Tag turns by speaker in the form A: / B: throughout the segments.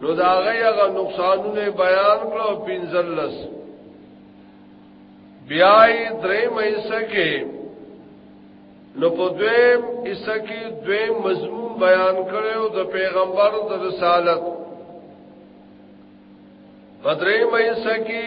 A: نو دا غیغه نقصانونه بیان کړو پنځلس بیا یې درې مې سکه نو په دویم حصہ کې دویم مضمون بیان کړو د پیغمبر د رسالت په دریم حصہ کې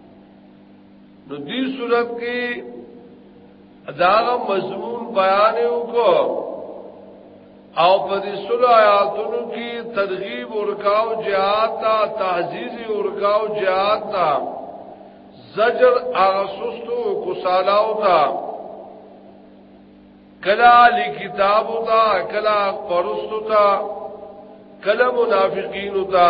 A: نو دې صورت کې داغه مضمون بیان وکړو او په دې سلو آیاتونو کې ترغیب ورکاو جهاد ته تعزیز ورکاو جهاد ته زجر اغسستو کوسالاو ته کلا علی کتاب ته کلا پرستو ته کلا منافقین ته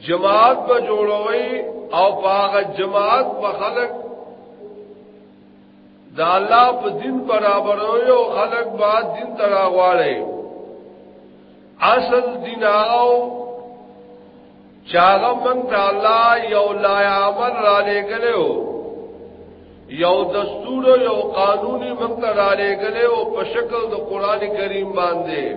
A: جماعت به جوړوي او باغ جماعت به خلق دا الله په دین برابروي او خلق به دین تراغواړي اصل دین او چاغه من ته الله یو لا عمل را لګلو یو دستور یو قانوني من ته را لګلو په شکل د قران کریم باندې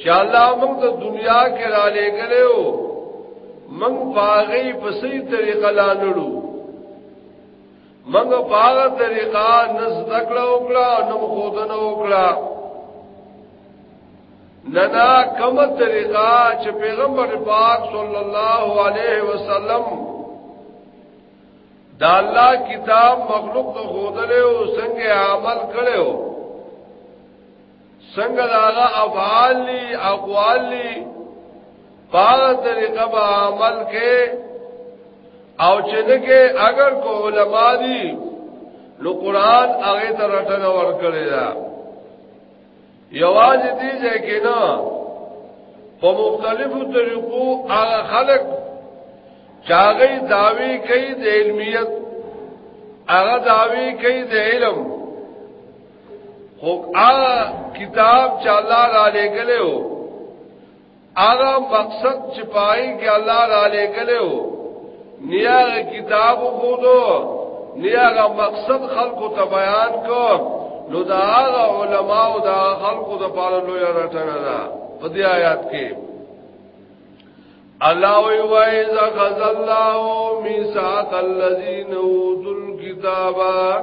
A: چې الله موږ د دنیا کې را لګلو موږ باغی په صحیح طریقه لانړو موږ باغ طریقه نس دکړه وکړه نو خودنه وکړه ننا کم طریقه چې پیغمبر پاک صلی الله علیه وسلم دا الله کتاب مخلوق ته خودلې او څنګه عمل کړو څنګه داغه افعال لی اقوال لی پاغ طریقه با عمل کې او چې نه کې اگر کو علما دي نو قران هغه ته رټنه ور کړی دا یواز دي ځکه نه په مختلفو طریقو هغه خلق چاغي داوی کوي د علمیت هغه داوی کوي د علم خو هغه کتاب چې الله را لګلو هغه مقصد چې پای کې الله را لګلو نیا کتاب خو دو نیا مقصد خلکو ته بیان کو نو دا هغه علما او دا خلکو د پاره لوی رټنه ده په دې آیات کې الله وی وای ز خذ الله میثاق الذین اوتل کتابا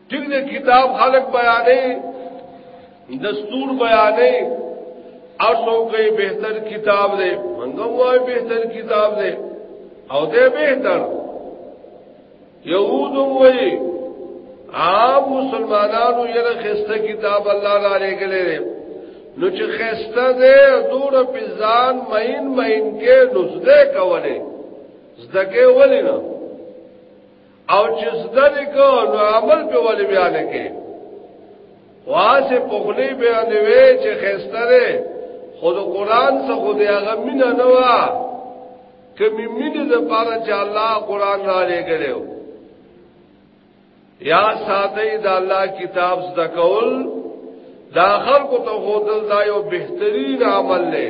A: ټیک دې کتاب خلق بیانې دستور بیانې او سو کوي بهتر کتاب دې منګو وای بهتر کتاب دې او دې بهتر یهود وای عام مسلمانانو یې خسته کتاب الله را لګلې نو چې خسته دې دور په ځان مین مین کې نزدې کولې زدکه ولې نه او چې زده دې کو نو عمل په ولې بیا نه کې واسه پخلی به نه وی چې خستره خود قرآن څخه خود هغه مینه نه وا کمی مینه د پاره چې الله قرآن را لګلو یا ساده د الله کتاب زده کول دا خلکو ته خودل دا یو بهترین عمل دی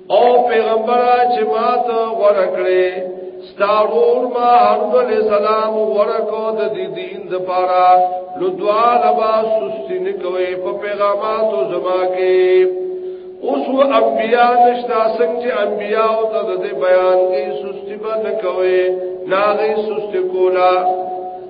A: او پیغمبر چې ما ته غوړه کړې ستارور ما هارون علیہ السلام ورکو د دې دین د پاره نو دعا لبا سستی نه کوي په پیغاماتو زما کې اوس و انبیا نشتا څنګه چې انبیا او ته د بیان کې سستی باندې کوي ناغي سستی کولا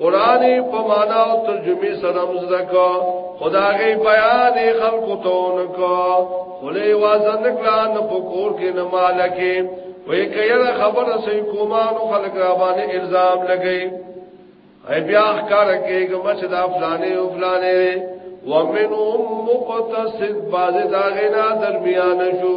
A: قران په معنا او ترجمه سره مزدکا خدای بیان خلکو ته نکا خله وازن کړه نه پکور کې نه مالکه وې کيره خبره سې کومانو خلک را باندې الزام لګي اي بیا ښکار کېږي مچ دا فلانه او فلانه ومنهم مقتصد باز داغنا درمیان شو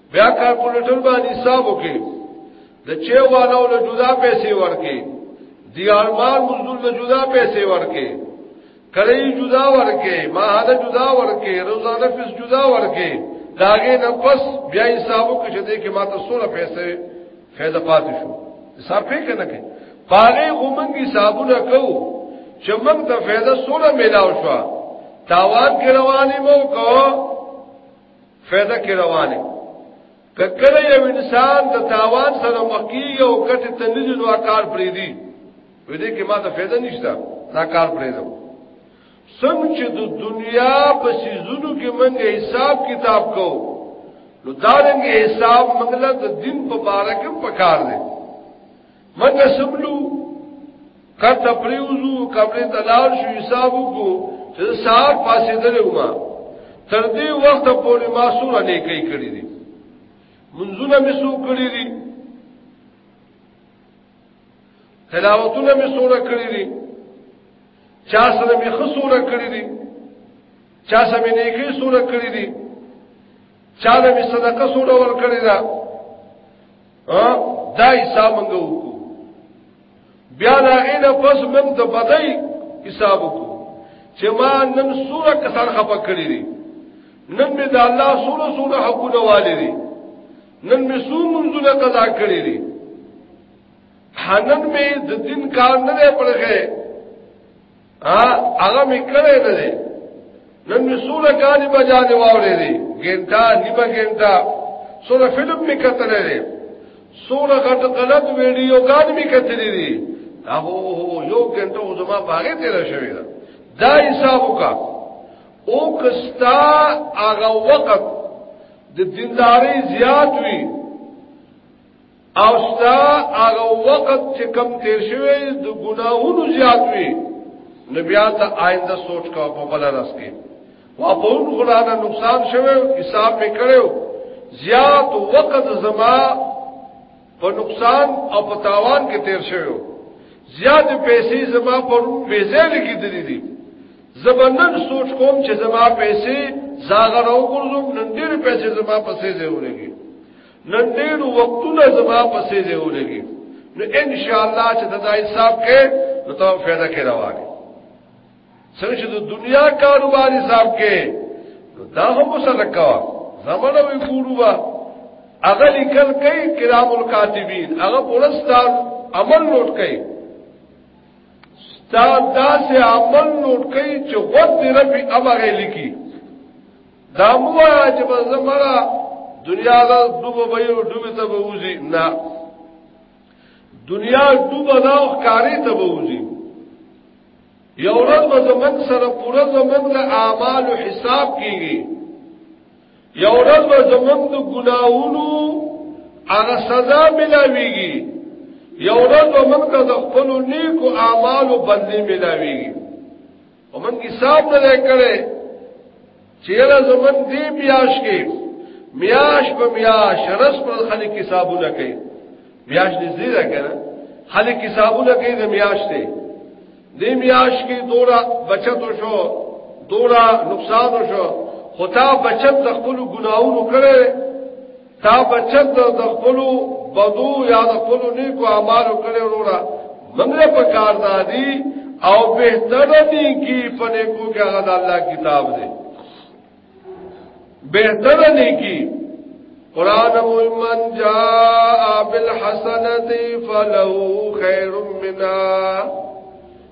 A: بیا کالکولیټر باندې حساب وکړي د چې والو له جدا پیسې ورکي دی آلمان مزدور له جدا پیسې ورکي کله جدا ورکي ما هدا جدا ورکي روزانه فیس جدا ورکي داګه نه پس بیا حساب وکړي چې دې کې ماته 16 پیسې فیض پاتې شو حساب پې کنه کې پاره غومنګ حسابونه کو چې موږ ته فیض 16 ملاو شو تاوان کې رواني مو کو فائدہ کې روانه ککره یو انسان د تاوان سره مخکی او کټه تنځي نو کار پرې دی وې دې کې ما ته فائدہ نشته دا کار پرې دی څنګه چې د دنیا په سيزونو کې موږ حساب کتاب کو نو دا رنګ حساب موږ له دین په باره کې پکار دی منګه سبلو کته پریوزو کپڑے تلال شو حساب کو چې سار پاسې درو ما تر دې وخت پورې ما سور نه کوي کړی دي منځونه مې سو کړی دي تلاوتونه مې سور کړی دي چا سره مې خسور کړی دي چا سره مې نیکی سور کړی دي چا سره مې صدقه سور ور کړی ده ها دا حساب موږ وکړو بیا دا غینه پس موږ د بدای حساب وکړو چې ما نن سوره کسان خپه کړی دي نن می د الله سوره سوره حقونه والي دي نن می سو منځونه قضا کړی دي حنن می د دین کار نه پړغه ا هغه مې کړې نه دي نن مې سوره کالي بجانې واورې دي ګنټا نیمه ګنټا سوره فلم مې کتلې دي سوره غټ غلط ویډیو ګان مې کتلې دي هغه یو ګنټه او زما باغې تیر شوې ده دا حساب وکا او کستا هغه وخت د دینداري زیات وی او ستا هغه وخت چې کم تیر شوی د ګناهونو زیات وي نو بیا ته آینده سوچ کا په بل راس کې واپون خدانه نقصان شوی حساب می کړو زیات وخت زما په نقصان او په تاوان کې تیر شوی زیات پیسې زما پر ویزل کې دي دي زبنن سوچ کوم چې زما پیسې زاغه راو ګرځم نن ډېر پیسې زما پسې زیورېږي نن ډېر وختونه زما پسې دی ولګي نو ان شاء الله چې دا حساب کې نو ته فائدہ کې راوړي څنګه چې د دنیا کاروبار حساب کې نو دا هم سره کا زمونه وی ګوروا اغه لیکل کوي کرام الکاتبین هغه پرستار عمل نوٹ کوي ستا داسې عمل نوٹ کوي چې غوږ دې ربي امر لیکي دا مو چې په زمړه دنیا دا دوبه به یو دوبه ته ووزي نه دنیا دوبه دا ښکاری ته ووزي یو ورځ به زمنګ سره پوره زمنګ د اعمال حساب کیږي یو ورځ به زمنګ د ګناوونو هغه سزا ملاويږي یو ورځ به موږ ته د خپل نیکو اعمالو بدلی ملاويږي ومن حساب نه کړي چې له زمون دی میاش کې میاش په میاش رس پر خلک حسابونه کوي میاش دې زیاده کړه خلک حسابونه کوي د میاش ته دې میاش کې دورا بچت شو دورا نقصان شو خدا بچت د خپل ګناونو کړي تا بچت د خپل بدو یا د خپل نیکو اعمالو کړي وروړه منګه په کار دادی او به تر دې کی په نیکو کې هغه د الله کتاب دی به تر دې کی قران او من جاء بالحسنه فله خير منها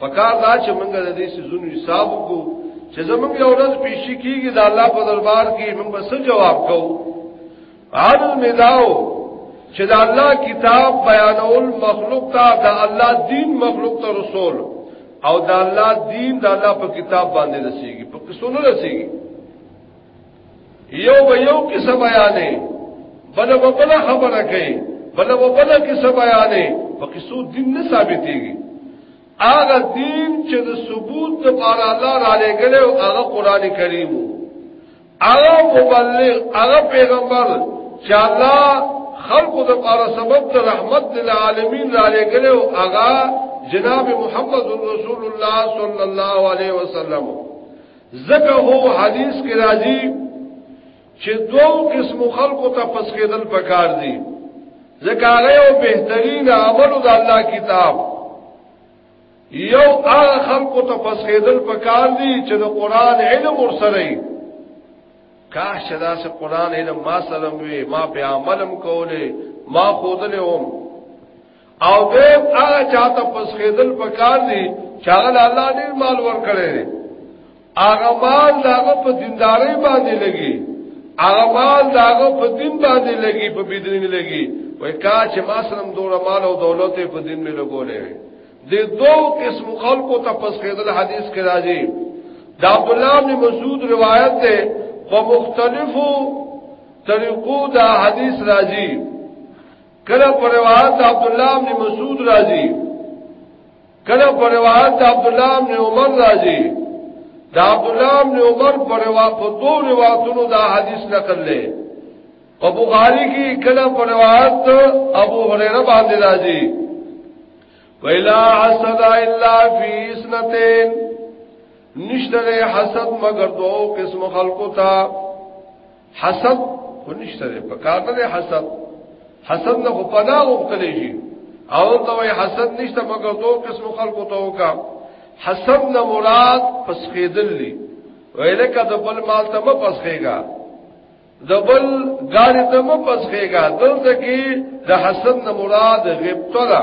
A: پکار دا چې موږ د دې سيزونو حساب وکړو چې زموږ یو ورځ پیشي کیږي د الله په دربار کې موږ به څه جواب کوو عادل میداو چې د الله کتاب بیانول مخلوق ته د الله دین مخلوق ته رسول او د الله دین د الله په کتاب باندې رسیږي په کسونو رسیږي یو به یو کیسه بیانې بل به بل خبره کوي بل به بل کیسه بیانې په کیسو دین نه ثابتېږي هغه دین چې د ثبوت لپاره الله را لګل او هغه قران کریم هغه مبلغ هغه پیغمبر چې الله خلقو د پاره سبب د رحمت للعالمین را لګل او هغه جناب محمد رسول الله صلی الله علیه وسلم زکه هو حدیث کې راځي چې دوو قسم خلقو ته پس کېدل پکار دي زکه هغه او بهترین عمل د الله کتاب یو هغه خلقو ته پس کېدل پکار دي چې د قران علم ورسره کاش دا سه قران علم ما سره وي ما په عملم کوله ما خودلې هم او به هغه چاته پس خېدل پکار دي چې هغه الله دې مال ورکړي هغه مال داغه په دینداري باندې لګي هغه مال داغه په دین باندې لګي په بدرین لګي وای کا چې ما سره دور مال او دولت په دین مې لګولې د دوو قسم خلکو ته پس خېدل حدیث کې راځي د عبد الله بن مسعود روایت ده په مختلفو طریقو دا حدیث راځي کله پر روایت عبد الله بن مسعود راځي کله پر روایت عبد الله بن عمر راځي دا عبد الله بن عمر پر روایت په دوه روایتونو دا حدیث نقل لې په بخاری کې کله پر روایت ابو هريره باندې راځي ویلا حسد الا فی اسنتین نشتره حسد مگر دو قسم خلقو تا حسد ونشته په کار نه حسد حسد نه په پنا وختلې شي او ته وای حسد نشته مګر دوه قسم خلکو ته وکا حسد نه مراد پس خېدل دي ویله کده بل مال ته مې پس خېګا دبل ګاډي ته مې پس خېګا دلته کې د حسد نه مراد غیبت ده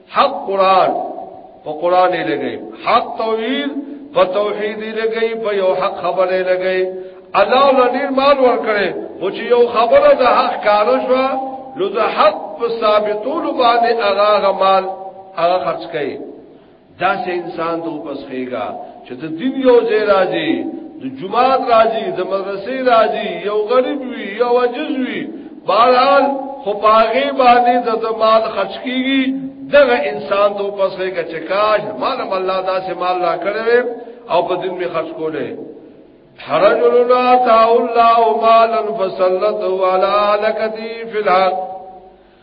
A: حق قران په قران یې لګي حق توحید په توحید یې لګي په یو حق خبره یې لګي الله ولني مال ورکړي او چې یو خبره د حق کار شو نو د حق په ثابتولو باندې هغه مال هغه خرج کړي دا سه انسان ته پسخېږي چې د دین یو ځای راځي د جماعت راځي د مدرسې راځي یو غریب وي یو عجز وي بهرحال خو پاغه باندې د زمال خرج کیږي دغه انسان ته پسې کچ کاش مال الله دا سه مال را کړې او په دین می خرج کولې حرجل لا تا الله مالا فسلطه على لکتی فی الحق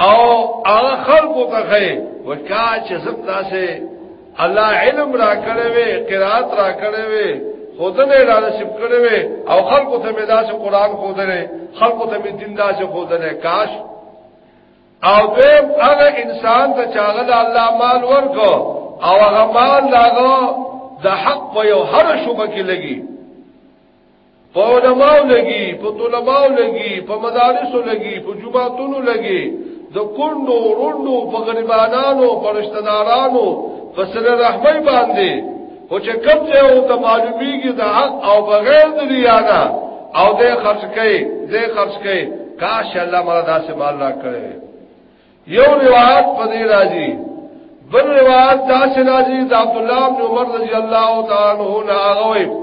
A: او هغه خلقو ته خې وکا چې زب تاسو الله علم را کړې وي قرات را کړې وي خودنه را نصیب کړې وي او خلقو ته مې داسې قران خودنه خلقو ته مې دین داسې خودنه کاش او دیم هغه انسان ته چاغه د الله مال ورکو او هغه مال داغه د حق په یو هر شوبه کې لګي په علماء لګي په طلباء لګي په مدارس لګي په جمعاتونو لګي د کندو روندو په غریبانو په رشتہ دارانو په سر رحمي باندې او چې کم ځای او ته معلومیږي د حق او بغیر د ریا نه او د خرج کوي د خرج کوي کاش الله مړه داسې مال را کړي یو روایت په دې راځي بل روایت داسې راځي د عبد الله بن عمر رضی الله تعالی عنہ نه هغه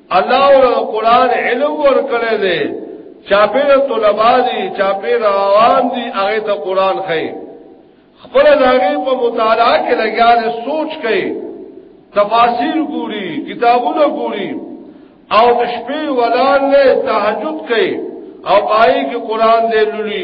A: الله ور قران علم ور کړی دی چاپیر طلبا دي چاپیر روان دي هغه ته قران خي خپل داغه په مطالعه کې لګیا دي سوچ کوي تفاسیر ګوري کتابونه ګوري او د شپې ولان له تهجد کوي او پای کې قران دې لولي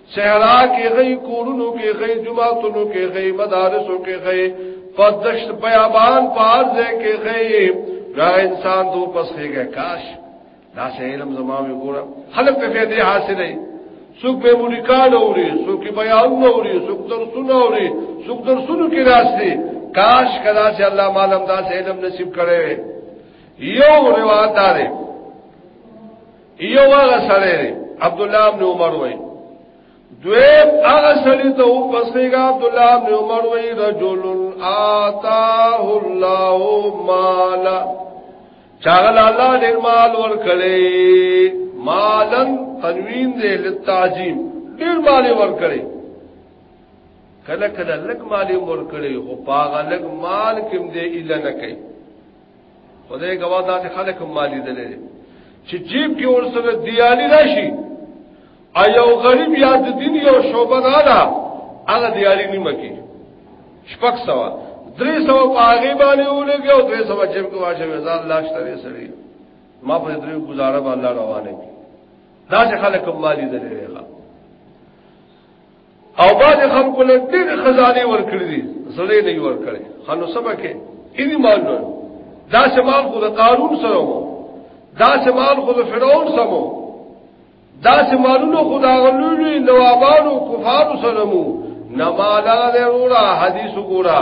A: صحرا کې غي کورونو کې غي جماعتونو کې غي مدارسو کې غي پدشت بیابان پار دې کې غي دا انسان دو پس کېږي کاش دا سه علم زمامه ګورم خلک په فائدې حاصلې څوک به مونږ کال اوري څوک بیان اوري څوک درسونه اوري څوک درسونه کې راځي کاش کدا چې الله مالم دا علم نصیب کړي یو روایت داره یو هغه سړی دی عبد الله ابن عمر وای دویم هغه سړی ته او پسېګا عبد الله ابن عمر وای رجل آتاه الله مالا چاغل الله ډیر مال ور کړی مالن تنوین دې لتاجیم ډیر مال ور کړی کله کله لګ مال ور کړی او پاغه لګ مال کوم دې اله نه کوي خدای ګواه دا چې خلک مالی دلې چې جیب کې ورسره دیالي راشي ایو غریب یا د دین یو شوبه نه ده هغه دیالي نیمه کې شپږ سوا درې سوا پاغي باندې ولګي او درې سوا جیب کې واشه وزاد لاش ترې سړي ما په درې گزاره باندې روانه دي دا چې خلک مالی دلې او باز خلکو له ډېر خزانه ورکړي دي زړه نه ورکړي خنو سبکه اېدی مال نو دا شمال خو د قارون سره وو دا شمال خو د فرعون سره وو دا شمالونو خدا غلولې نوابانو کفارو سره وو نمالا دې وروړه حدیث وګوره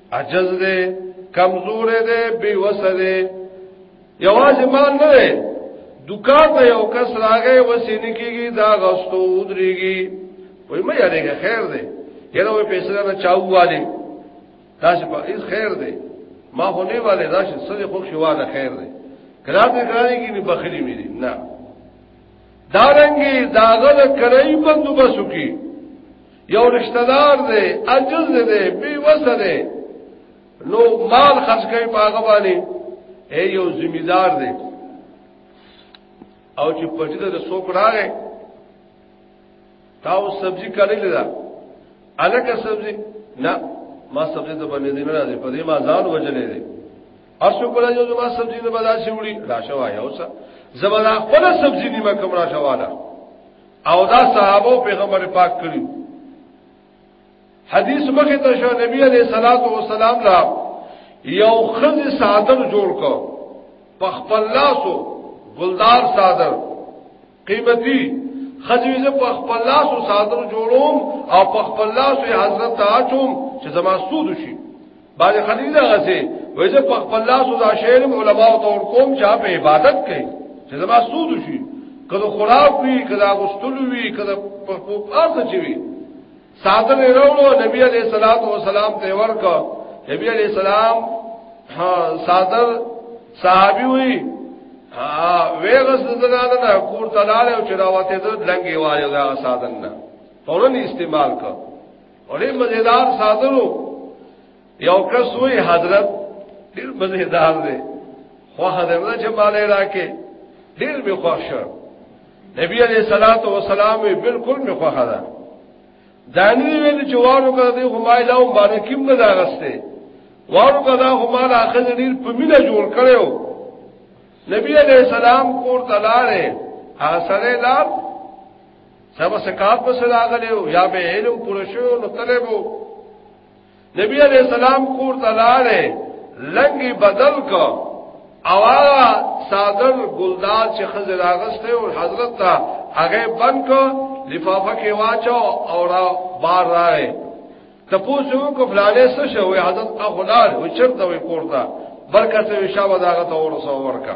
A: عجز دے کمزور دے بی وس دے یواز مال نه دے دکان ته یو کس راغی وسینه کیږي دا غستو ودریږي وای مې یاريګه خیر دی یره وې پیسې نه چاو والی دا چې په هیڅ خیر دی ما خو نه والي دا چې سړي خو شواله خیر دی کله دې کاری کې نه بخلی مې نه دارنګي داغه کرای بندوبس وکي یو رشتہ دار دی عجز دی بی وس دی نو مال خرج کوي باغه باندې اے یو ذمہ دار دی او چې پټه د سوک راغې تاو سبزی کړی لیدا الکه سبزی نه ما سبزی ته باندې نه راځي په دې ما ځان وجلې دي اسو کولای جو ما سبزی نه بداسي وړي راشه وای اوسه زبر خپل سبزی نیمه کوم راشه واله او دا صحابه پیغمبر پاک کړی حدیث مخه ته شو نبی علیہ الصلوۃ والسلام لا یو خز صادر جوړ کو په خپل لاسو ګلدار صادر قیمتي خزویزه په خپل لاسو صادر جوړوم او په خپل لاسو حضرت ته اچوم چې زما سود شي بعد خدیجه غسه وای زه په خپل لاس او دا شعر علماء او تور کوم چې په عبادت کوي چې زما سود شي کله خراب وي کله غستل وي کله په پاس چي وي ساده نه وروړو نبی عليه الصلاه والسلام ته ورکا نبی عليه السلام ها ساده صحابي وي ویغس زنان نه کور تلاله او چراوته د لنګي وایو دا سادن نه فورن استعمال کو ډېر مزیدار ساتلو یو کس وی حضرت ډېر مزیدار دی خو حضرت چې مالې راکې ډېر می خوښ شو نبی علیہ الصلات والسلام بالکل می خوښه ده دانی ویل چې وارو کړه دی خو مای لاو باندې کیم نه راغسته وارو کړه خو مال اخر ډېر په مینه جوړ کړو نبی علیہ السلام کور تلاړې هغه سره لار دا به سکاب په سره راغلی او یا به علم پوره شو نو تلې وو نبی علیہ السلام کور ته لاړې لنګي بدل کو او هغه صادر ګلدار چې خزر اغسته او حضرت ته هغه بند کو لفافه کې واچو او را بار راغې تپوسو کو فلانه څه شو حضرت اخلال او چرته وي کور ته برکته وشاو داغه ته ورسو ورکا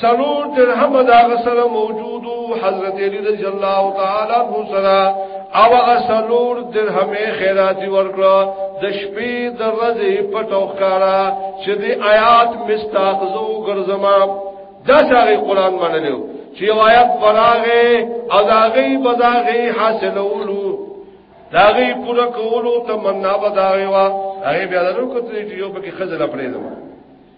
A: سلور درهم دا غسل موجود حضرت علی رضی الله تعالی عنہ سره او هغه سلور درهم خیرات ورکړه د شپې د ورځې په توخارا چې د آیات مستاقزو ګرځما دا څنګه قران منلو چې آیات براغه او داغي بزاغي حاصلولو داغي پورا کولو تمنا بداوي وا هغه بیا درو کتلی چې یو پکې خزل پرې زمو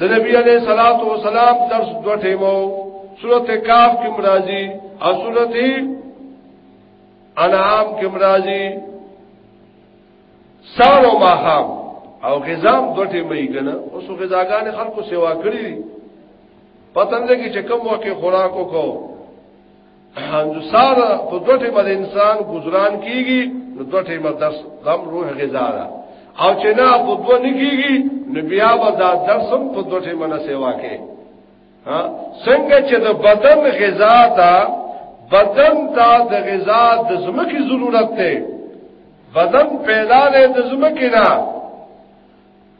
A: د نبی علیہ الصلوۃ والسلام درس دوه ټیمو سورته کاف کې مرাজি او سورته انعام کې مرাজি سار او ماحام او غزام دوه ټیمې کنه اوس غزاګان خلکو سیوا کړی پتن دې کې چې کوم وخت خوراک وکاو انسان په دوه ټیمه د انسان گزاران کیږي نو دوه ټیمه درس دم روح غذا ده او چې نه په دوه نه کیږي نو بیا به دا درس هم په دوه ټیمه نه سیوا کې ها څنګه چې د بدن غذا ته بدن ته د غذا د زمکي ضرورت ده بدن پیدا نه د زمکي نه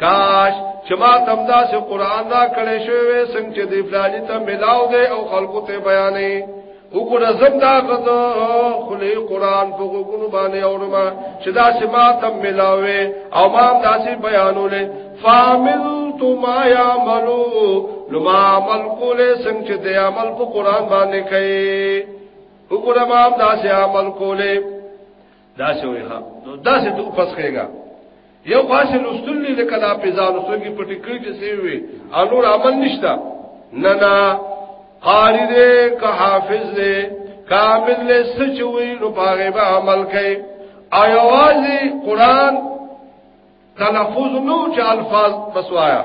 A: کاش چې ما تم دا سه قران را کړې شوې څنګه چې دی فلانی ته ملاو دی او خلکو ته بیانې وګوره زم دا غته خلی قران په وګونو باندې اورما چې دا سه ما تم ملاوي او ما دا سه بیانولې فامل تو ما یعملو لما عمل کولې څنګه چې دی عمل په قران باندې کوي وګوره ما دا سه عمل کولې دا څه وي ها نو دا څه ته پس خېګا یو خاصه لستل نه کلا په ځان سوګي پټی کړی چې سی وي انور عمل نشتا نه نه قاری دې که حافظ دې کامل دې سچوي نو باغې به عمل کوي ایوازي قران تلفظ نو چې الفاظ بسوایا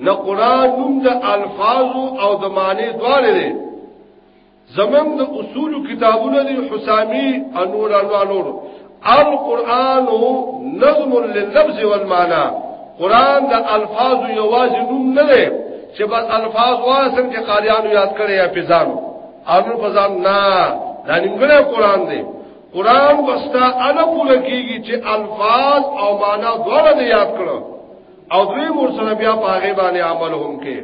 A: نه قران نوم د الفاظ او د معنی دواړه زمون د اصول کتابونه دی حسامی انور انور نور القرآن نظم لللفظ والمعنى قرآن د الفاظ یواز نوم نه دی چې بس الفاظ واسن کې قاریانو یاد کړي یا پیزانو انو پزان نه دا نیمګړی قرآن دی قرآن وستا انا پوره کیږي چې الفاظ او معنا دواړه یاد کړو او دوی مور سره بیا پاغه باندې عمل هم کې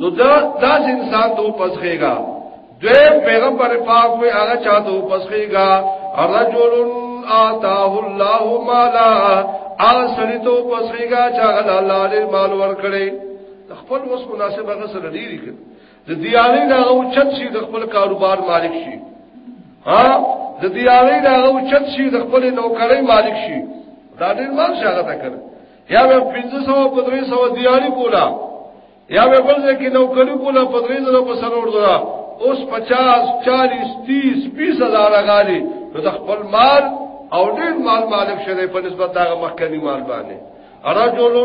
A: نو دا داس انسان ته پسخېګا دوی پیغمبر پاک وی هغه چا ته پسخېګا رجل آتاه الله مالا هغه سړی ته پسخېګا چې هغه الله لري مال ورکړي خپل وس مناسب هغه سره ډیری کړ د دیالې دا او چت شي د خپل کاروبار مالک شي ها د دیالې دا او چت شي د خپل نوکرۍ مالک شي دا ډیر مال شاګه تا کړ یا به 1500 په 300 دیاری کولا یا به بل ځکه نو کړي کولا په 300 په سرور درا اوس 50 40 30 20 هزار غالي نو د خپل مال او ډیر مال مالک شری په نسبت داغه مخکنی مال باندې رجل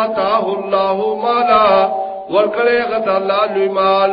A: آتاه الله مالا ورکړی غد الله لوی مال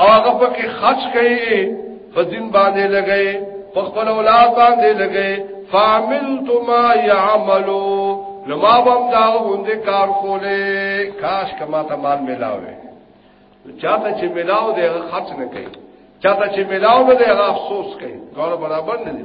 A: او هغه پکې خرج کړي په دین باندې لګي په خپل اولاد باندې لګي فعملت ما يعملو نو ما بم دا غوندې کار کولې کاش کما ته مال ملاوي چاته چې ملاو دی هغه خرج نه کوي چاته چې ملاو نه دی هغه افسوس کوي ګور برابر نه دی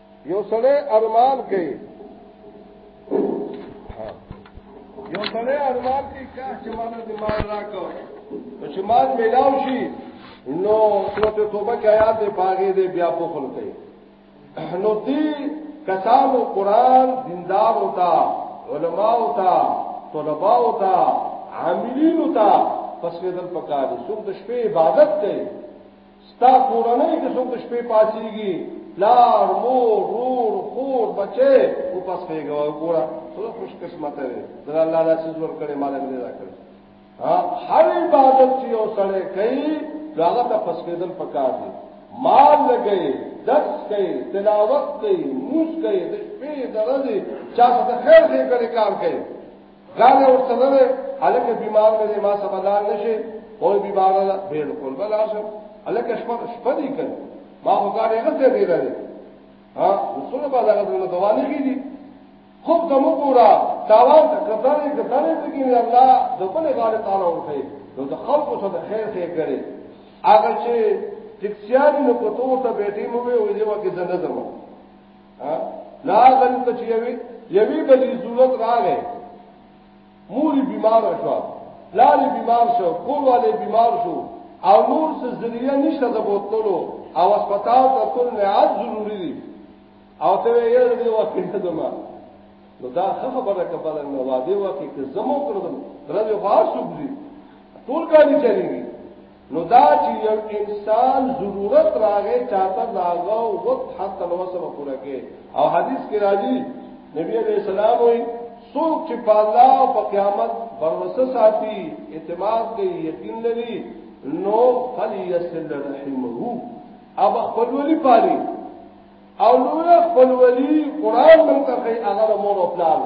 A: یو سړی ارمان کوي یو سړی ارمان کوي کا چې مال دې مال راکو چې مال ملاو شي نو سورت توبه کې آیات دې باغې دې بیا په خل کوي نو دې کسانو قران دیندار ہوتا علما ہوتا طلبا ہوتا عاملین ہوتا پس دې پکاري څوک د شپې عبادت کوي ستا کورنۍ کې څوک د شپې پاسيږي لار مور رور خور بچي او پس پیګو ګورا څو خوش قسمت دی در الله لا سیز ور کړي مال نه را کړي هر عبادت چې یو سره کوي هغه ته پس پیدل پکار دي مال لګي درس کوي تلاوت کوي موس کوي د شپې درځي چا ته خیر خیر کړي کار کوي دا نه ورته نه ده الکه بیمار مې ما سبا لاړ نشي او بیمار ده بالکل بل اعظم الکه شپه شپه دي کړ ما خو دا نه غته دی راځي ها وصول به دا غته دوا نه کیږي خوب د مو ګورا تاوان کتارې کتارې ته کې الله د بل غاړه تعالی ورته نو د خلکو څخه د خیر څخه کړي هغه چې ټکسیان نو کوته ورته بیٹې مو وي او یې وکه زنه زمو لا غل ته چې یوي یوي بجې ضرورت راغې موري بیمار شو لاري بیمار شو کور والے بیمار شو او نور څه ذریعہ نشته د بوتلو او هسپتال ته ټول نهایت ضروری دي او ته یې دې وخت نه دما نو دا خبره کبل نه واده وکي که زمو کړم درځه خاص وګړي ټول کاری چلیږي نو دا چې یو انسان ضرورت راغی چاته داغه وخت حق تلوسه پوره کې او حدیث کې راځي نبی علیہ السلام وی څوک چې په الله او په قیامت باور ساتي اعتماد کوي یقین لري نو فلیسل رحمه اب خپل ولی پالي او نو خپل ولی قران مونږ ته هغه مور او پلان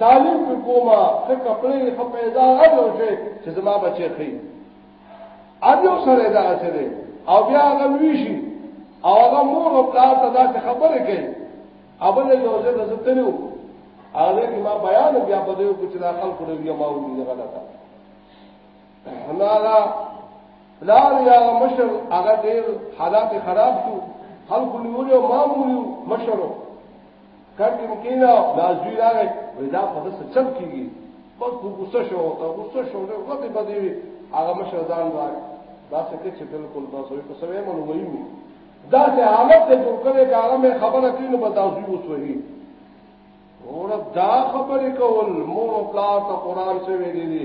A: تعلیم پې کومه ښه کپړې ښه پیدا هر یو شی چې زما بچی خي اب یو سره دا څه دی او بیا هغه لوی شي او هغه مور او پلار ته دا څه خبره کوي اول یو ځل زه تلو هغه کې ما بیان بیا په دې کې چې دا خلکو له یو ماو دي غلطه هماغه پلار یا مشر هغه ډیر حالات خراب شو خلکو نیولې او ما مولې مشرو کټ کې کېنا دا زوی راغی وای دا په دسه چم کیږي په کو غوسه شو ته غوسه شو له غته بدی هغه مشه ځان راغ دا څه کې چې بالکل دا سوې په سوې مونږ وایو دا چې حالت ته جوړ کړي هغه مې خبره کړې نو بدا زوی وسوي اور دا خبرې کول مور او پلار ته قران څه ویلي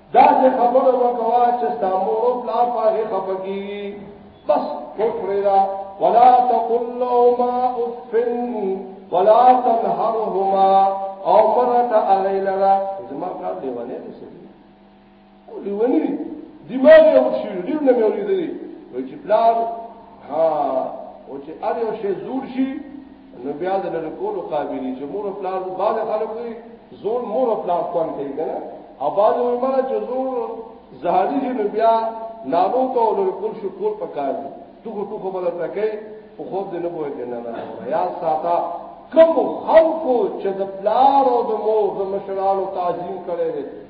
A: دا چې خبره وکوا چې ستا مور او پلار په هغه خفه کیږي بس وکړه دا ولا تقل لهما اف ولا تنهرهما او مرته علی لرا زما کار دیونه دي سړي او دیونه دي دماغ یې وشي ډیر نه مې اورېدلې وای چې پلار ها او چې اړ یو شی زور شي نو بیا د لری کولو قابل چې مور پلار باز خلک وي زور مور پلار کوم کوي کنه او باز وي مړه چې زور زهري چې نو بیا نامو ته لری کول شو کول پکار دي دغه ټکو بل تکي او خو دې نه بوې کنه نه یا ساته کوم خلکو چې د پلار او د مور د مشرانو تعظیم کړي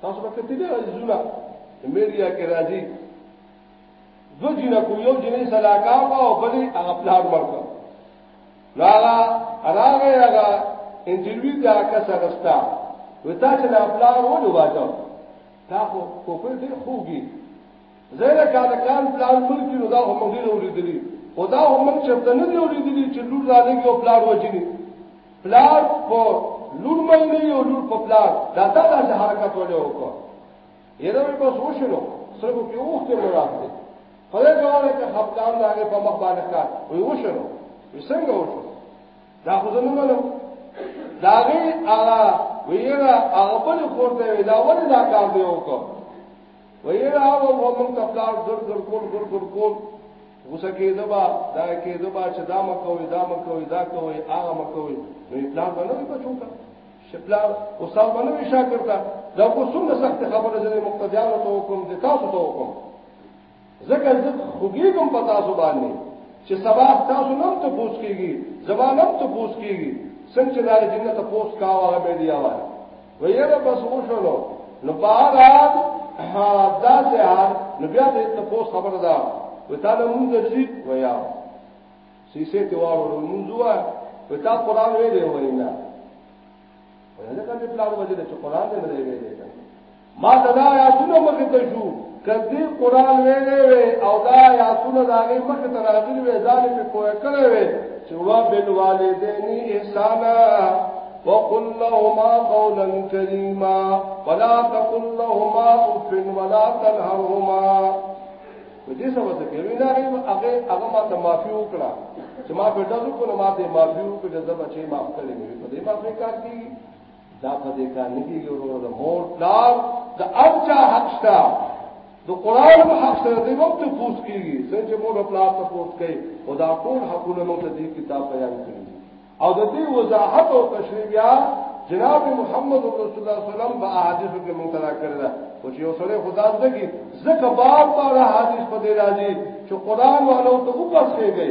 A: تاسو به کتلی عزیزونه میډیا کې راځي دو جنکو یو جنې سلاکا وا او بلې هغه پلان ورکړ نو هغه راغی هغه انټرویو دا کس رستا وتا چې دا پلان ونه واټو تا خو کوپر دې خوږي زیره کا د کال پلان ملکی نو دا هم ډیر اوریدلی او دا هم موږ چرته نه دی اوریدلی چې لور را لګي او پلان وجني پلان په لور باندې یو لور په پلان دا دا د حرکت ولې وکړه یره به بس وشلو سره په اوخته مراد دی خدای جواره که خپلان لاغه په مخ باندې کار وي وشلو وسنګ وشو دا خو زمونږ نه دا غي هغه ویره هغه په خور ته دا ولې دا کار دی وکړه ویرا او ومن کپلار ګر ګر کول ګر ګر کول غوسه کېده با دا کېده با چې دا مکوې دا مکوې دا کوې هغه مکوې نو پلان باندې بچو کا شپلا استاد باندې شاکر تا دا کو څومره سخت خبره زنه مقتدیان ته حکم دي تاسو ته حکم زکه زه خوګي کوم پتا سو باندې چې سبا تاسو نن ته پوس کیږي زمانم ته پوس کیږي څنګه چې دا جنت پوس کاوه مې دی آواز ویره بس وشلو نو بهر حال دا سه حال نو بیا دې ته پوس خبر ده و تا له مونږ شي ویا سیسه ته واره مونږ وا و تا قران وې دی وینا ولې دا دې پلان وځي چې قران دې نه ویلې ما دا یا سونه مخ ته شو که دوی قرآن ویلی وی او دا آیاتونه د هغې مخې ته راغلي وی ځان یې پرې پوه کړی وی چې وبالوالدین احسانا وقل لهما قولا کریما ولا تقل لهما اف ولا تنهرهما په دې سره څه کوي نه هغه هغه ما ته معافي وکړه چې ما په ډزو کو نه ما ته معافي وکړه چې زما چې معاف کړې مې په دې معافي کار کیږي دا په دې کار نه کیږي ورور د مور پلار د ارچا حق شته د قران په حق سره د وخت پوس کیږي څنګه مور پلار ته پوس کوي او دا ټول حقونه موږ دې کتاب بیان کړی او د دې وضاحت او تشریح بیا جناب محمد رسول الله صلی الله علیه وسلم په احادیث کې موږ ترا کړل او چې یو سره خدا دې کې زکه بار بار احادیث په دې راځي چې قران والو ته
B: وبخښيږي